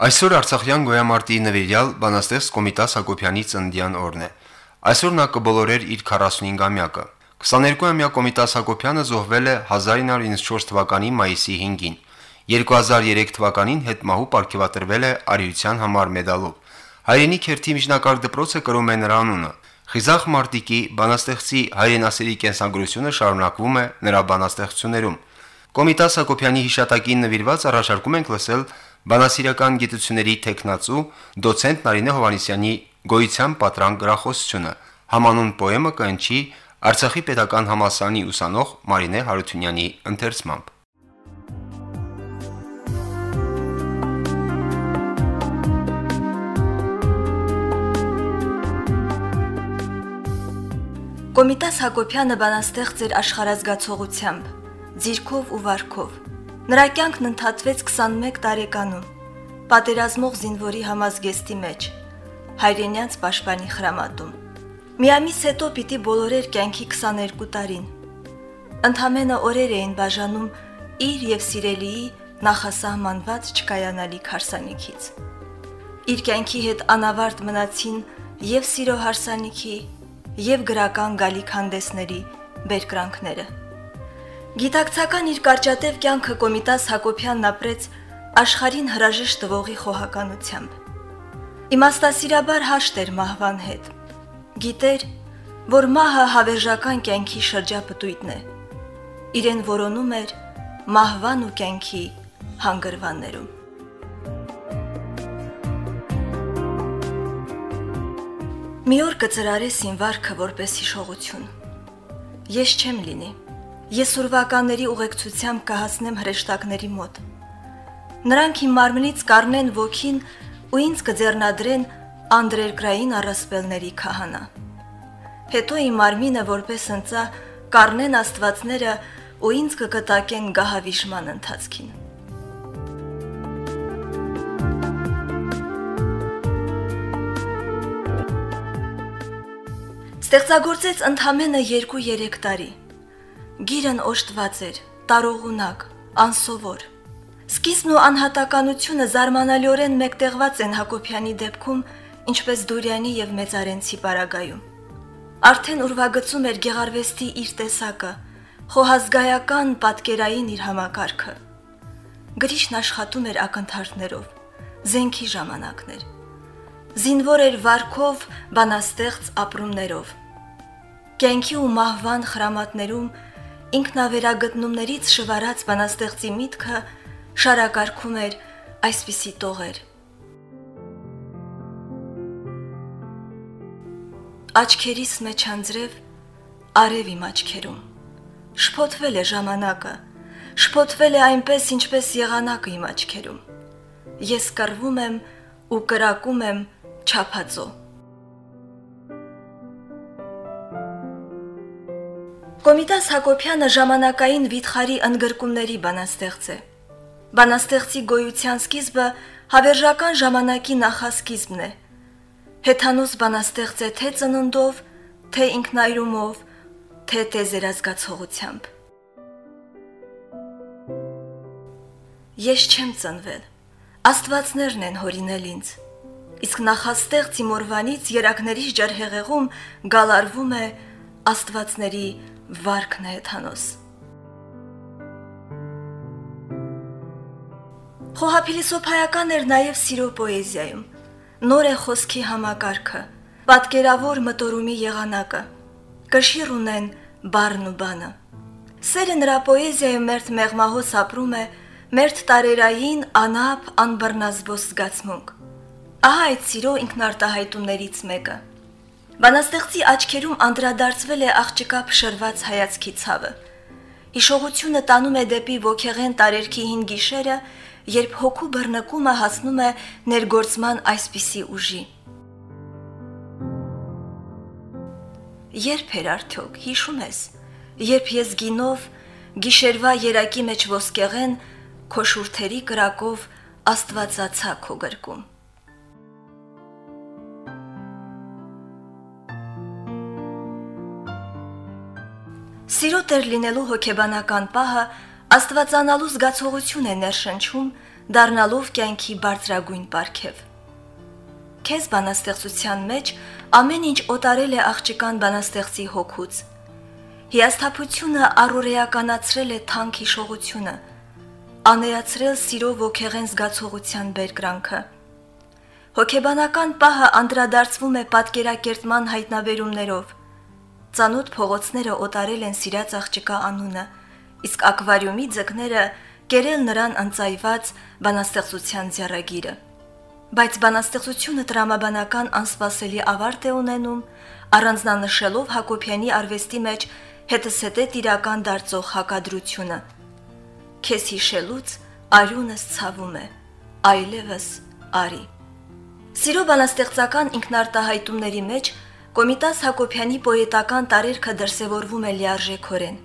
Այսօր Արցախյան գոյամարտի նվիրյալ բանաստեղծ Կոմիտաս Հակոբյանի ծննդյան օրն է։ Այսօր նա կբոլորեր իր 45-ամյակը։ 22-ամյա Կոմիտաս Հակոբյանը զոհվել է 1994 թվականի մայիսի 5-ին։ 2003 թվականին հետմահու ապարգևատրվել է արիության համար մեդալով։ Հայրենի քերթի միջնակարգ դպրոցը կրում է նրա անունը։ Խիզախ Մարտիկի բանաստեղծի հայրենասերի կենսագրությունը շարունակվում է նրա բանաստեղծություններում։ Կոմիտաս Հակոբյանի հիշատակին նվիրված առաջարկում ենք լսել բանասիրական գիտությունների տեխնացու դոցենտ Նարինե Հովանիսյանի գոյության պատրանք գրախոսությունը։ Համանուն պոեմը կընչի Արցախի Պետական համալսարանի ուսանող Մարինե Հարությունյանի ընթերցմամբ։ Կոմիտաս Հակոբյանը բանաստեղծ էր աշխարհազգացողությամբ, ձիրքով ու վարքով։ Նրա կյանքն ընթացվեց 21 տարեկանում, պատերազմող զինվորի համազգեստի մեջ, հայրենյանց պաշտպանի խրամատում։ Մի ամիս հետո պիտի բոլորեր կյանքի 22 տարին։ Ընթամենը օրեր էին բաժանում իր եւ սիրելիի նախասահմանված չկայանալի քարսանիքից։ Իր կյանքի հետ անավարտ մնացին եւ սիրո հարսանիքի եւ գրական գալիք հանդեսների բերկրանքները։ Գիտակցական իր կարճատև կյանքը Կոմիտաս Հակոբյանն ապրեց աշխարհին հրաժեշտ տվողի խոհականությամբ։ Իմաստասիրաբար հաշտ էր մահվան հետ։ Գիտեր, որ մահը հավերժական կյանքի շրջապտույտն է։ Իրեն որոնում էր մահվան ու կյանքի հանգրվաններում։ Մի օր կծրարես իմ վարքը որպես հիշողություն։ Ես չեմ լինի։ Ես ուրվականների ուղեկցությամբ կհասնեմ հրեշտակների մոտ։ Նրանք իմ մարմնից կառնեն ոգին ու ինձ կձեռնադրեն անդրերկրային առասպելների քահանա։ Հետո իմ մարմինը որպես ընծա կառնեն աստվածները ու ինձ կկտակեն գահավիշման ընթացքին։ Ստեղծագործեց ընդամենը 2-3 տարի։ Գիրն օժտված էր, տարողունակ, անսովոր։ Սկիզբն ու անհատականությունը զարմանալիորեն մեկտեղված են Հակոբյանի դեպքում, ինչպես Դուրյանի եւ Մեծարենցի պարագայում։ Արդեն ուրվագծում էր Գեղարվեստի իր տեսակը, խոհազգայական պատկերային իր համակարգը։ Գրիշն աշխատում էր ակնթարթներով, զենքի ժամանակներ։ Զինվոր էր վարքով, բանաստեղծ ապրումներով կյանքի ու մահվան խրամատներում ինքնավերագտնումներից շվարած բանաստեղծի միտքը շարակարգում էր այսպիսի տողեր. Աչքերիս մեջ անձրև արև իմ աչքերում շփոթվել է ժամանակը շփոթվել է այնպես ինչպես եղանակը իմ աչքերում ես կռվում եմ ու կրակում եմ չափածո Կոմիտաս Հակոբյանը ժամանակային վիթխարի ընդգրկումների բանաստեղծ է։ Բանաստեղծի գոյության սկիզբը հավերժական ժամանակի նախասկիզբն է։ Հեթանոս բանաստեղծ է թե ծննդով, թե ինքնայրումով, թե տեզերազգացողությամբ։ Ես չեմ ծնվել։ Աստվածներն են հորինել ինձ։ Իսկ նախաստեղծ իմ օրվանից երակների ջարհեղեղում գալարվում է աստվածների վարքն է հեթանոս։ Խոհափիլիսոփայական էր նաև սիրո պոեզիայում։ Նոր է խոսքի համակարգը, պատկերավոր մտորումի եղանակը։ Կշիռ ունեն բառն ու բանը։ Սերը նրա պոեզիայում մերթ մեղմահոս ապրում է, մերթ տարերային անապ անբռնազբոս զգացմունք։ Ահա այդ սիրո ինքնարտահայտումներից մեկը։ Բանաստեղծի աչքերում անդրադարձվել է աղջկա փշրված հայացքի ցավը։ Հիշողությունը տանում է դեպի ոգեղեն տարերքի հին գիշերը, երբ հոգու բռնկումը հասնում է ներգործման այսպիսի ուժի։ Երբ էր արդյոք հիշում ես, երբ ես գինով գիշերվա երակի մեջ ոսկեղեն քո շուրթերի կրակով աստվածացա քո գրկում։ Սիրո տեր լինելու հոգեբանական պահը աստվածանալու զգացողություն է ներշնչում դառնալով կյանքի բարձրագույն պարգև։ Քեզ բանաստեղծության մեջ ամեն ինչ օտարել է աղջկան բանաստեղծի հոգուց։ Հիասթափությունը առօրեականացրել է թանկ հիշողությունը, աներացրել սիրո ոգեղեն զգացողության բերկրանքը։ Հոգեբանական պահը անդրադարձվում է պատկերակերտման հայտնաբերումներով։ Ծանոթ փողոցները օտարել են սիրած աղջկա անունը, իսկ ակվարիումի ձկները կերել նրան անցայված բանաստեղծության ձեռագիրը։ Բայց բանաստեղծությունը տրամաբանական անսպասելի ավարտ է ունենում, առանձնանշելով Հակոբյանի արվեստի մեջ հետսետե տիրական դարձող հակադրությունը։ Քեզ հիշելուց արյունս ցավում է, այլևս արի։ Սիրո բանաստեղծական ինքնարտահայտումների մեջ Կոմիտաս Հակոբյանի պոետական տարերքը դրսևորվում է լիարժեքորեն։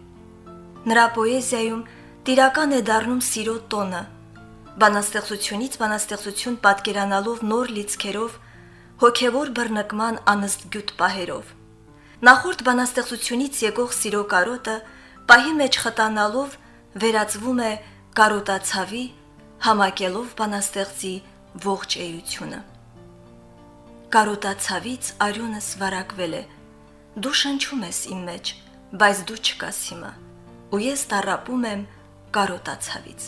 Նրա պոեզիայում տիրական է դառնում սիրո տոնը, բանաստեղծությունից բանաստեղծություն պատկերանալով նոր լիցքերով, հոգևոր բռնկման անըստգյուտ պահերով։ Նախորդ բանաստեղծությունից եկող սիրո կարոտը պահի մեջ խտանալով վերածվում է կարոտացավի համակելով բանաստեղծի ողջ էությունը կարոտացավից արյունս վարակվել է։ Դու շնչում ես իմ մեջ, բայց դու չկաս հիմա, ու ես տարապում եմ կարոտացավից։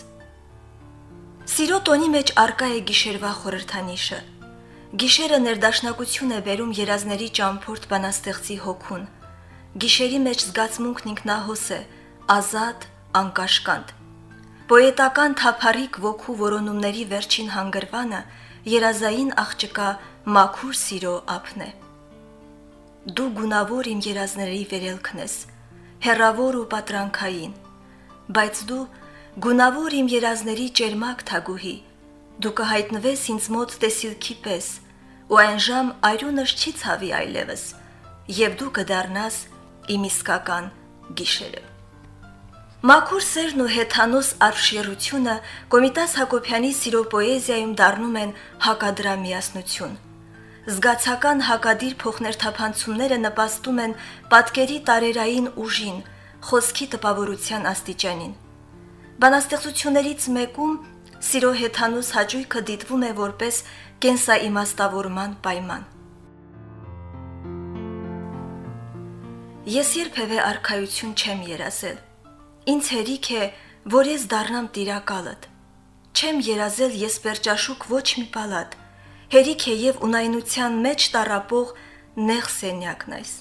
Սիրո տոնի մեջ արկա է գիշերվա խորհրդանիշը։ Գիշերը ներդաշնակություն է բերում երազների ճամփորդ բանաստեղծի հոգուն։ Գիշերի մեջ զգացմունքն ինքնահոս է, ազատ, անկաշկանդ։ Պոետական թափարիկ ոգու որոնումների վերջին հանգրվանը երազային աղջկա մաքուր սիրո ափն է։ Դու գունավոր իմ երազների վերելքն ես, հերավոր ու պատրանքային, բայց դու գունավոր իմ երազների ճերմակ թագուհի, դու կհայտնվես ինձ մոտ տեսիլքի պես, ու այն ժամ այրունս չի ցավի այլևս, եւ դու կդառնաս իմ իսկական գիշերը։ Մաքուր սերն ու հեթանոս արշիռությունը Կոմիտաս Հակոբյանի սիրո պոեզիայում դառնում են հակադրամիասնություն զգացական հակադիր փոխներթափանցումները նպաստում են պատկերի տարերային ուժին, խոսքի տպավորության աստիճանին։ Բանաստեղծություններից մեկում սիրո հեթանոս հաճույքը դիտվում է որպես կենսաիմաստավորման պայման։ Ես երբևէ արխայություն չեմ երազել։ Ինձ հերիք է, որ ես դառնամ տիրակալդ։ Չեմ երազել ես պերճաշուկ ոչ մի պալատ հերիք է եւ ունայնության մեջ տարապող նեղ սենյակն այս։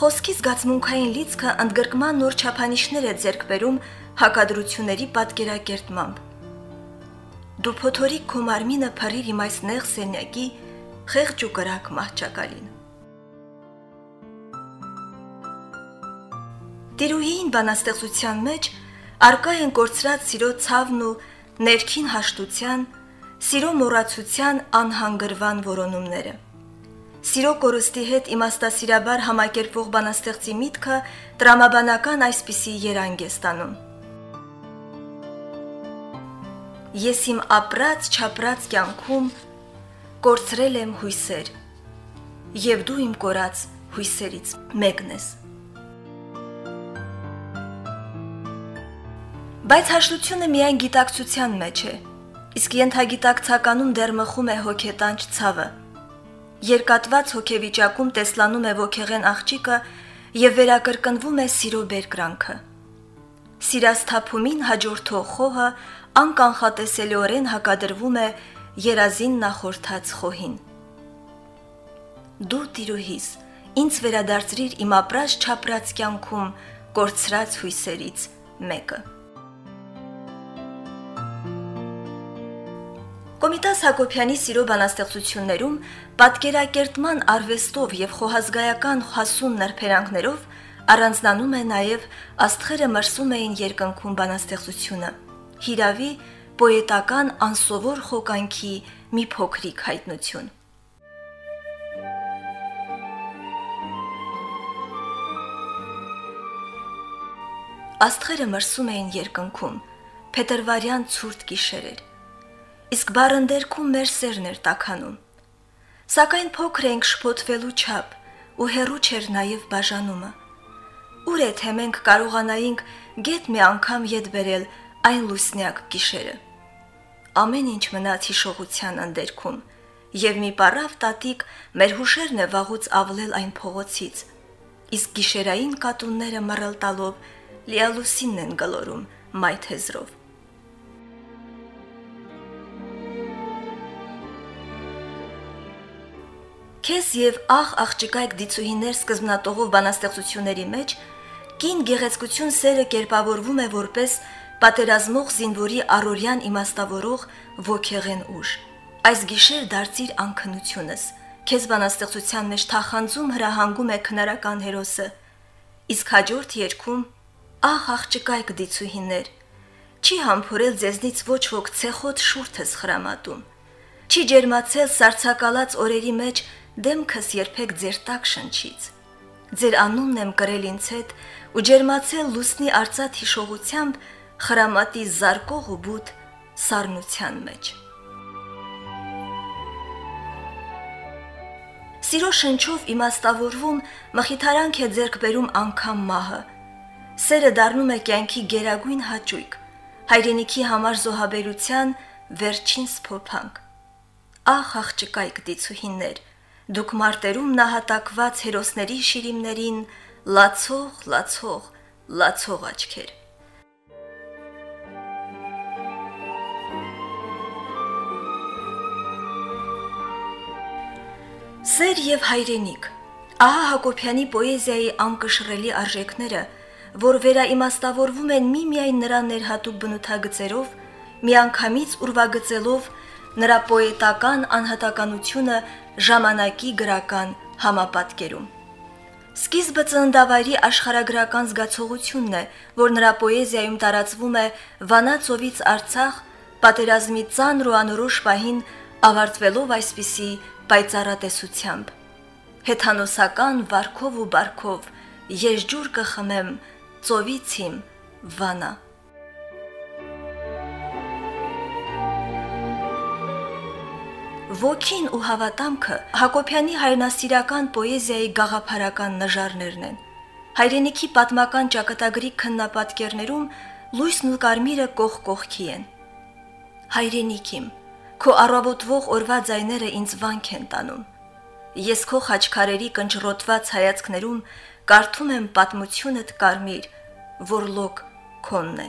Խոսքի զգացմունքային լիցքը ընդգրկման նոր չափանիշներ է ձեռք բերում հակադրությունների պատկերակերտմամբ։ Դու փոթորիկ քո մարմինը փռիր իմ այս նեղ սենյակի խեղճ ու կրակ մահճակալին։ Տիրուհին բանաստեղծության մեջ Արկա են կորցրած սիրո ցավն ու ներքին հաշտության, սիրո մոռացության անհանգրվան որոնումները։ Սիրո կորստի հետ իմաստասիրաբար համակերպվող բանաստեղծի միտքը տրամաբանական այսպիսի երանգ է ստանում։ Ես իմ ապրած չապրած կյանքում կորցրել եմ հույսեր, եւ դու իմ կորած հույսերից մեկն ես։ Բայց հաշտությունը միայն գիտակցության մեջ է, իսկ ենթագիտակցականում դեռ մխում է հոգետանչ ցավը։ Երկատված հոգեվիճակում տեսլանում է ոգեղեն աղջիկը եւ վերակրկնվում է սիրո բերկրանքը։ Սիրասթափումին հաջորդող խոհը անկանխատեսելիորեն հակադրվում է երազին նախորդած խոհին։ Դու տիրուհիս, ինձ վերադարձրիր իմ ապրած չապրած կյանքում կորցրած հույսերից մեկը։ Կոմիտաս Հակոբյանի սիրո բանաստեղծություններում պատկերակերտման արվեստով եւ խոհազգայական հասուն նրբերանգներով առանձնանում է նաեւ աստղերը մրսում էին երկնքում բանաստեղծությունը։ Հիրավի պոետական անսովոր խոկանքի մի փոքրիկ հայտնություն։ Աստղերը մրսում էին երկնքում։ Փետրվարյան ցուրտ գիշերեր իսկ բարընդերքում մեր սերն էր տականում։ Սակայն փոքր ենք շփոթվելու չափ ու հերու չէր նաև բաժանումը։ Ուր է թե մենք կարողանայինք գետ մի անգամ յետ բերել այն լուսնյակ գիշերը։ Ամեն ինչ մնաց հիշողության ընդերքում, եւ մի պարավ տատիկ մեր հուշերն է վաղուց ավլել այն փողոցից։ Իսկ գիշերային կատունները մռլ տալով լիալուսինն են գլորում մայթ Քեզ եւ աղ աղջիկայք դիցուհիներ սկզբնատողով բանաստեղծությունների մեջ կին գեղեցկություն սերը կերպավորվում է որպես պատերազմող զինվորի առորյան իմաստավորող ոգեղեն ուժ։ Այս գիշեր դարձիր անքնությունս։ Քեզ բանաստեղծության մեջ թախանձում հրահանգում է քնարական հերոսը։ Իսկ հաջորդ երկում ահ աղջկայք դիցուհիներ։ Չի համբուրել ձեզնից ոչ ոք ցեխոտ շուրթս խրամատում։ Չի ջերմացել սարցակալած օրերի մեջ դեմքս երբեք ձեր տակ շնչից։ Ձեր անունն եմ կրել ինձ հետ ու ջերմացել լուսնի արծաթ հիշողությամբ խրամատի զարկող ու բութ սառնության մեջ։ Սիրո շնչով իմաստավորվում մխիթարանք է ձերկ բերում անգամ մահը։ Սերը դառնում է կյանքի գերագույն հաճույք, հայրենիքի համար զոհաբերության վերջին սփոփանք։ Ահ աղջկայք դիցուհիններ, Դուք մարտերում նահատակված հերոսների շիրիմներին լացող, լացող, լացող աչքեր։ Սեր եւ հայրենիք։ Ահա Հակոբյանի պոեզիայի անկշռելի արժեքները, որ վերաիմաստավորվում են միմիայն նրա ներհատուկ բնութագծերով, միանգամից ուրվագծելով նրա պոետական անհատականությունը ժամանակի գրական համապատկերում։ Սկիզբը ծննդավայրի աշխարհագրական զգացողությունն է, որ նրա պոեզիայում տարածվում է Վանացովից Արցախ պատերազմի ծանր ու անորոշ պահին ավարտվելով այսպիսի պայծառատեսությամբ։ Հեթանոսական վարքով ու բարքով ես ջուր կխմեմ ծովից իմ վանա Ոգին ու հավատամքը Հակոբյանի հայրենասիրական պոեզիայի գաղափարական նժարներն են։ Հայրենիքի պատմական ճակատագրի քննապատկերներում լույսն ու կարմիրը կող կողքի են։ Հայրենիքիմ, քո առավոտվող օրվա ձայները ինձ վանք են տանում։ Ես քո խաչքարերի կնճռոտված հայացքներում կարդում եմ պատմությունդ կարմիր, որ լոկ քոնն է։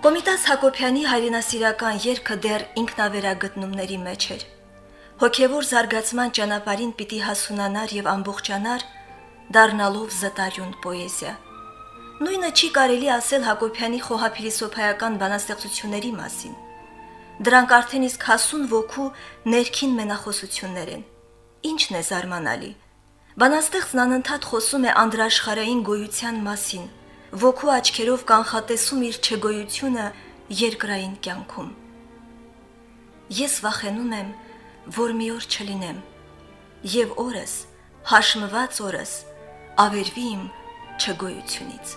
Կոմիտաս Հակոբյանի հայրենասիրական երգը դեռ ինքնավերագտնումների մեջ էր։ Հոգևոր զարգացման ճանապարհին պիտի հասունանար եւ ամբողջանար, դառնալով զտարյուն պոեզիա։ Նույնը չի կարելի ասել Հակոբյանի խոհափիլիսոփայական բանաստեղծությունների մասին։ Դրանք արդեն իսկ հասուն ոգու ներքին մենախոսություններ են։ Ինչն է զարմանալի։ Բանաստեղծն անընդհատ խոսում է անդրաշխարային գոյության մասին ոգու աչքերով կանխատեսում իր չգոյությունը երկրային կյանքում։ Ես վախենում եմ, որ մի օր չլինեմ, եւ օրս, հաշմված օրս, ավերվի իմ չգոյությունից։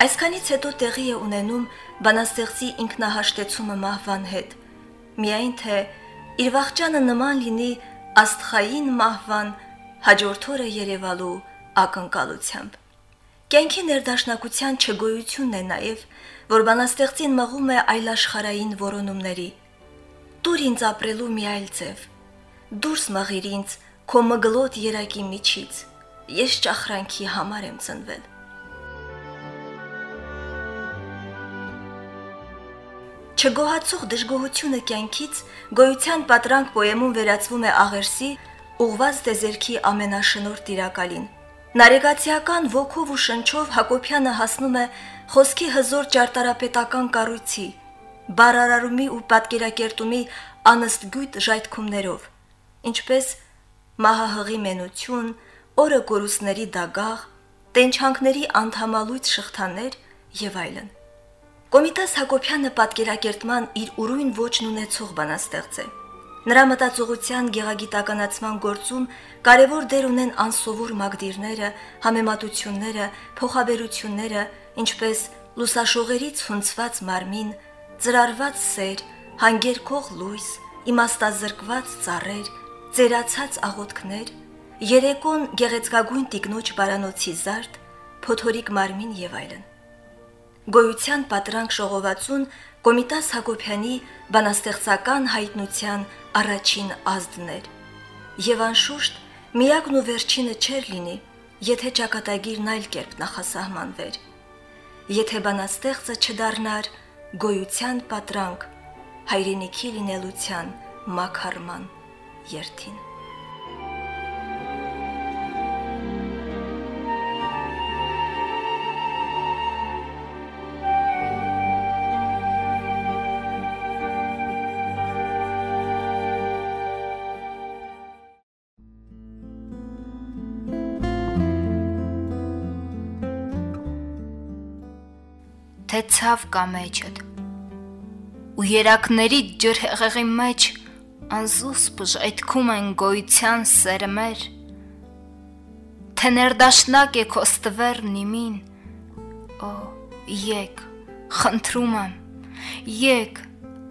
Այսքանից հետո տեղի է ունենում բանաստեղծի ինքնահաշտեցումը մահվան հետ, միայն թե իր վաղճանը նման լինի աստխային մահվան հաջորդ օրը Երևալու ակնկալությամբ։ Կյանքի ներդաշնակության չգոյությունն է նաև, որ բանաստեղծին մղում է այլաշխարային որոնումների։ Դուր ինձ ապրելու մի այլ ձև։ Դուրս մղիր ինձ քո մգլոտ երակի միջից։ Ես ճախրանքի համար եմ ծնվել։ Չգոհացող դժգոհությունը կյանքից գոյության պատրանք պոեմում վերածվում է աղերսի ուղված դեզերքի ամենաշնոր տիրակալին Նարեգացիական ոգով ու շնչով Հակոբյանը հասնում է խոսքի հզոր ճարտարապետական կառույցի, բարարարումի ու պատկերակերտումի անըստգույտ ժայթքումներով, ինչպես մահահղի մենություն, օրը գորուսների դագաղ, տենչանքների անդամալույց շղթաներ եւ այլն։ Կոմիտաս Հակոբյանը պատկերակերտման իր ուրույն ոչն ունեցող բանաստեղծ է։ Նրա մտածողության գեղագիտականացման գործում կարևոր դեր ունեն անսովոր մագդիրները, համեմատությունները, փոխաբերությունները, ինչպես լուսաշողերից հունցված մարմին, ծրարված սեր, հանգերքող լույս, իմաստազրկված ծառեր, ծերացած աղոթքներ, երեկոն գեղեցկագույն տիկնոջ բարանոցի զարդ, փոթորիկ մարմին եւ այլն։ Գոյության պատրանք շողովածուն Կոմիտաս Հակոբյանի բանաստեղծական հայտնության առաջին ազդն էր։ Եվ անշուշտ միակն ու վերջինը չէր լինի, եթե ճակատագիրն այլ կերպ նախասահմանվեր։ Եթե բանաստեղծը չդառնար գոյության պատրանք հայրենիքի լինելության մակարման երթին։ թե ցավ կա մեջդ ու երակների ջրհեղեղի մեջ անզուս բժայթքում են գոյության սերը մեր թե ներդաշնակ է քո ստվերն իմին օ եկ խնդրում եմ եկ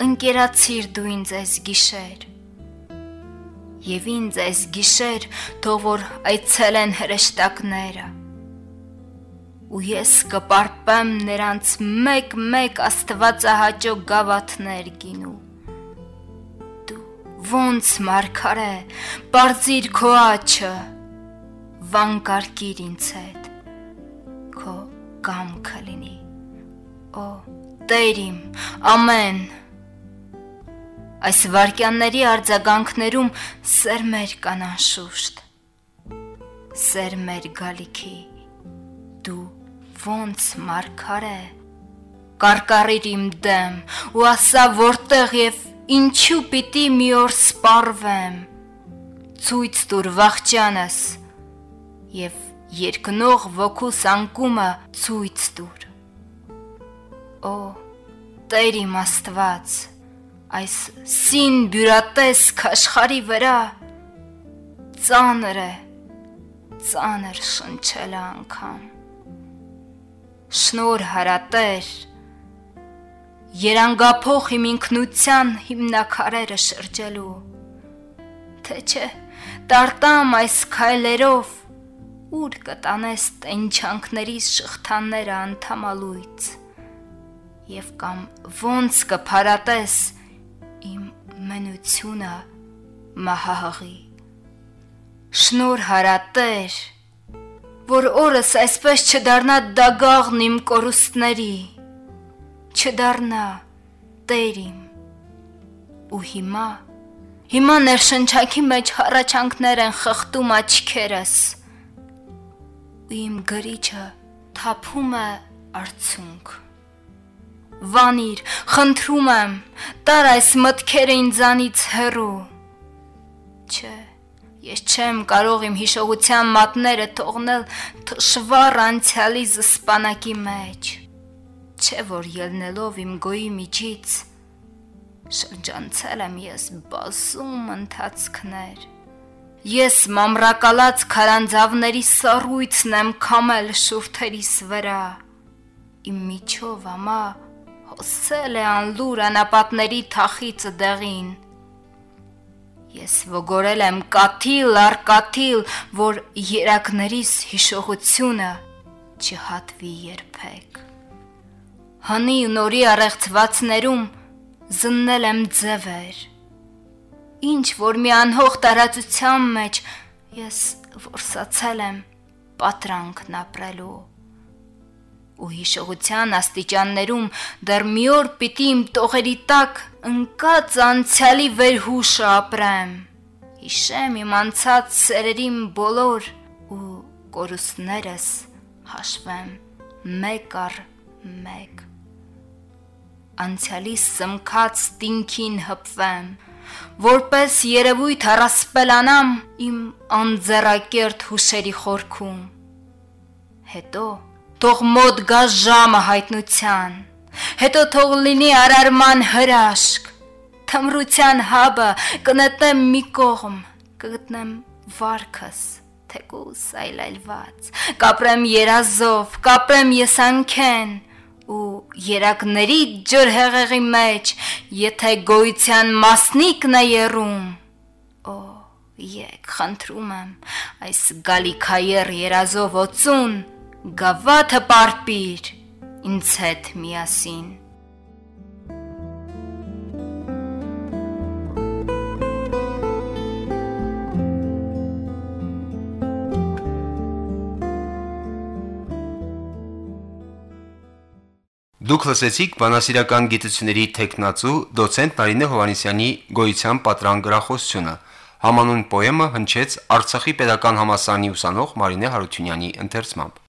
ընկերացիր դու ինձ այս գիշեր եւ ինձ այս գիշեր թող որ այցել են հրեշտակները ու ես կպարպեմ նրանց մեկ-մեկ աստվածահաճո գավաթներ գինու դու ոնց մարգարե բարձիր քո աչը վանկարկիր ինձ հետ քո կամքը լինի օ տերիմ ամեն այս վարքյանների արձագանքներում սեր մեր կան անշուշտ սեր մեր գալիքի դու ոնց մարգարե կարկառիր իմ դեմ ու ասա որտեղ եւ ինչու պիտի մի օր սպառվեմ ցույց տուր վախճանս եւ երկնող ոգուս անկումը ցույց տուր օ Տեր իմ Աստված այս սին բյուրատես քաշխարի վրա ծանր է ծանր շնչել անգամ շնոր հարատեր երանգափող իմ ինքնության հիմնակարերը շրջելու թե չէ տարտամ այս քայլերով ուր կտանես տենչանքների շղթաները անդամալույց եւ կամ ոնց կփարատես իմ մենությունը մահահղի շնոր հարատեր որ օրս այսպես չդառնա դագաղն իմ կորուստների, չդառնա տերիմ։ Ու հիմա, հիմա ներշնչակի մեջ հառաչանքներ են խխտում աչքերս։ Ու իմ գրիչը թափում է արցունք։ Վանիր, խնդրում եմ, տար այս մտքերը ինձանից հեռու։ Չէ, Ես չեմ կարող իմ հիշողության մատները թողնել թշվառ անցյալի զսպանակի մեջ։ Չէ որ ելնելով իմ գոյի միջից շրջանցել եմ ես բազում ընթացքներ։ Ես մամրակալած քարանձավների սառույցն եմ կամել շուրթերիս վրա։ Իմ միջով ամա հոսել է անլուր անապատների թախիցը դեղին Ես ողորել եմ կաթիլ առ կաթիլ, որ երակներիս հիշողությունը չհատվի երբեք։ Հանի նորի առեղծվածներում զննել եմ ձևեր։ Ինչ որ մի անհող տարածության մեջ ես որսացել եմ պատրանքն ապրելու ու հիշողության աստիճաններում դեռ մի օր պիտի իմ տողերի տակ ընկած անցյալի վերհուշը ապրեմ։ Հիշեմ իմ անցած սերերիմ բոլոր ու կորուստներս հաշվեմ մեկ առ մեկ։ Անցյալի սմքած տինքին հպվեմ, որպես երևույթ առասպելանամ իմ անձեռակերտ հուշերի խորքում։ Հետո Թող մոտ գա ժամը հայտնության, հետո թող լինի արարման հրաշք, թմրության հաբը կնետեմ մի կողմ, կգտնեմ վարկս, թեկուս այլայլված, կապրեմ երազով, կապրեմ եսանքեն, ու երակների ջր հեղեղի մեջ, եթե գոյության մասնիկն է երում, օ, Եկ, խնդրում եմ, այս գալիքայեր երազով օծուն գավաթը պարպիր ինձ հետ միասին։ Դուք լսեցիք բանասիրական գիտությունների տեխնացու դոցենտ Նարինե Հովանեսյանի գոյության պատրան գրախոսությունը։ Համանուն պոեմը հնչեց Արցախի Պետական համալսարանի ուսանող Մարինե Հարությունյանի ընթերցմամբ։